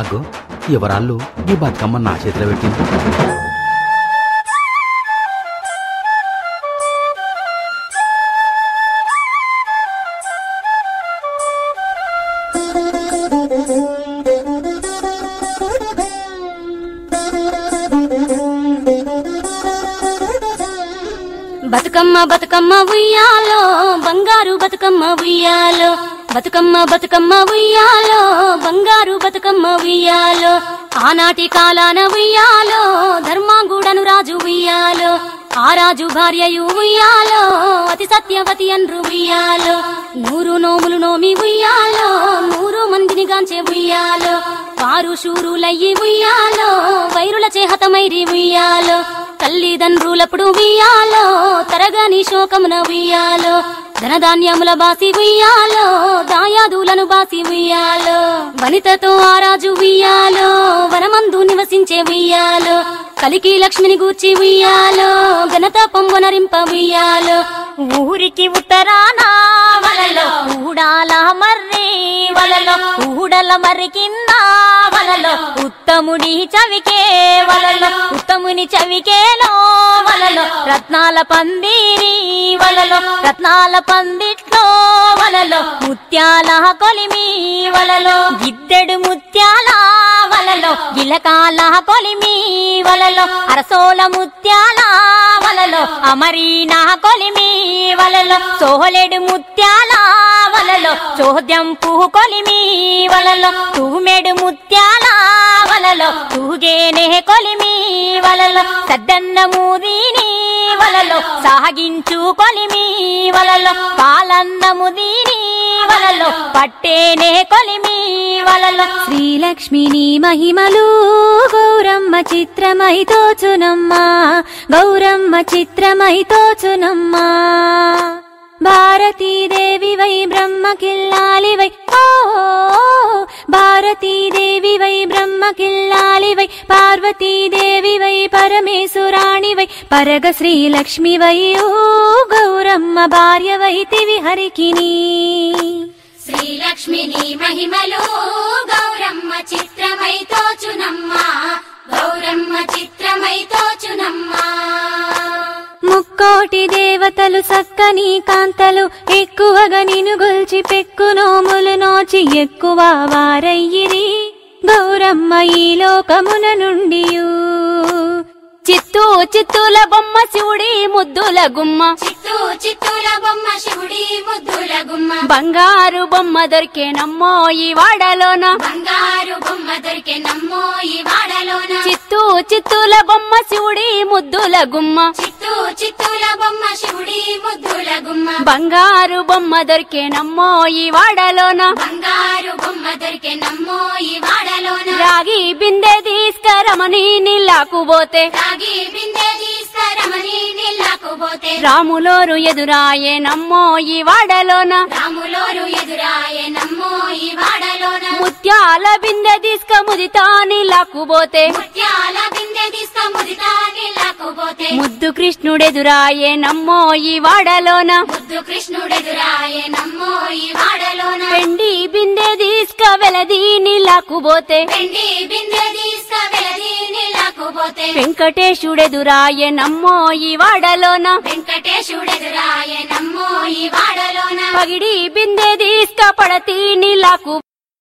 అగ్గో ఎవరాళ్ళు ఈ బతుకమ్మ నా చేతిలో పెట్టింది బతుకమ్మ బతుకమ్మ ఉయ్యాలో బంగారు బతుకమ్మ ఉయ్యాలో. బతుకమ్మ బతుకమ్మ ఉయ్యాలో బంగారు బతుకమ్మ ఉయ్యాలో ఆనాటి కాలాన ఉయ్యాలో ధర్మాంగుడను రాజు ఉయ్యాలో ఆ రాజు భార్యయు ఉయ్యాలో అతి సత్యవతి అన్రు ఉయ్యాలో నూరు నోములు నోమి ఉయ్యాలో నూరు మందిని గాంచే ఉయ్యాలో వారు శూరులయ్యి ఉయ్యాలో వైరుల చేహతమైరి ఉయ్యాలో తల్లిదండ్రులప్పుడు ఉయ్యాలో తరగని శోకమున ఉయ్యాలో ధనధాన్యముల బాసి ఉయ్యాలో దాయాదులను బాసి ఉయ్యాలో వనితతో ఆరాజు ఉయ్యాలో వనమందు నివసించే ఉయ్యాలో కలికి లక్ష్మిని గూర్చి ఉయ్యాలో ఘనత పొంగునరింప ఉయ్యాలో ఊరికి ఉత్తరానా వలలో ఊడల మర్రి కింద వలలో? ఉత్తముడి చవికే వలలో ఉత్తముని చవికేలో వలలో? రత్నాల పందిరి వలలో రత్నాల పందిట్లో వలలో? ముత్యాల కొలిమి వలలో? గిద్దెడు ముత్యాలా గిలకాల కొలిమి వలలో అరసోల ముత్యాల వలలో అమరీనా కొలిమి వలలో సోహలెడు ముత్యాల వలలో చోద్యం పుహు కొలిమి వలలో తూమెడు ముత్యాల వలలో తూగేనే కొలిమి వలలో సద్దన్న మూదీని వలలో సాగించు కొలిమి వలలో పాలన్నము దీని వలలో పట్టేనే కొలిమి వలలో. శ్రీలక్ష్మిని మహిమలు గౌరమ్మ చిత్రమై తోచునమ్మా గౌరమ్మ చిత్రమై తోచునమ్మా భారతీదేవి వై బ్రహ్మకిల్లాలి వై ఓ భారతీదేవి వై బ్రహ్మకిల్లాలి వై పార్వతీదేవి వై పరమేశ్వరాణి వై పరగ శ్రీలక్ష్మి వై ఓ గౌరమ్మ భార్య వైతివి హరికినీ. శ్రీలక్ష్మిని మహిమలు గౌరమ్మ చిత్రమై తోచునమ్మా. గౌరమ్మ చిత్రమై తోచునమ్మా. ముక్కోటి దేవతలు సక్కని కాంతలు ఎక్కువగా నిను గొల్చి పెక్కు నోములు నోచి ఎక్కువ వారయ్యిరి. గౌరమ్మ ఈ లోకమున నుండి చిత్తూ చిత్తూల బొమ్మ శివుడి ముద్దుల గుమ్మ. చిత్తూ చిత్తూల బంగారు బొమ్మ దొరికేనమ్మో ఈ వాడలోన. బంగారు బొమ్మ దొరికే నమ్మో ఈ వాడలోన. చిత్తూ చిత్తూల బొమ్మ శివుడి ముద్దుల గుమ్మ. చిత్తూ చిత్తూల బొమ్మ శివుడి ముద్దుల గుమ్మ. బంగారు బొమ్మ దొరికేనమ్మో ఈ వాడలోన. బంగారు బొమ్మ దొరికే నమ్మో ఈ వాడలోన. రాగి బిందె తీసుకరమని నీళ్ళకు పోతే. రాగి బిందె రాములోరు ఎదురాయే నమ్మో ఈ వాడలోన. రాములోరు ఎదురాయే నమ్మో ఈ వాడలోన. ముత్యాల బిందె తీసుక ముదితా నీళ్ళకు పోతే ముత్యాల బిందె తీసుక ముదితా నీళ్ళకు పోతే ముద్దు కృష్ణుడెదురాయే నమ్మో ఈ వాడలోన. ముద్దు కృష్ణుడెదురాయే నమ్మో ఈ వాడలోన. పెండి బిందె తీసుక వెలది నీళ్ళకు పోతే నీళ్ళకు పోతే వెంకటేశుడెదురాయే నమ్మో ఈ వాడలోన. వెంకటేశుడెదురాయే నమ్మో ఈ వాడలోన. పగిడి బిందె తీసుక పడతి నీళ్ళకు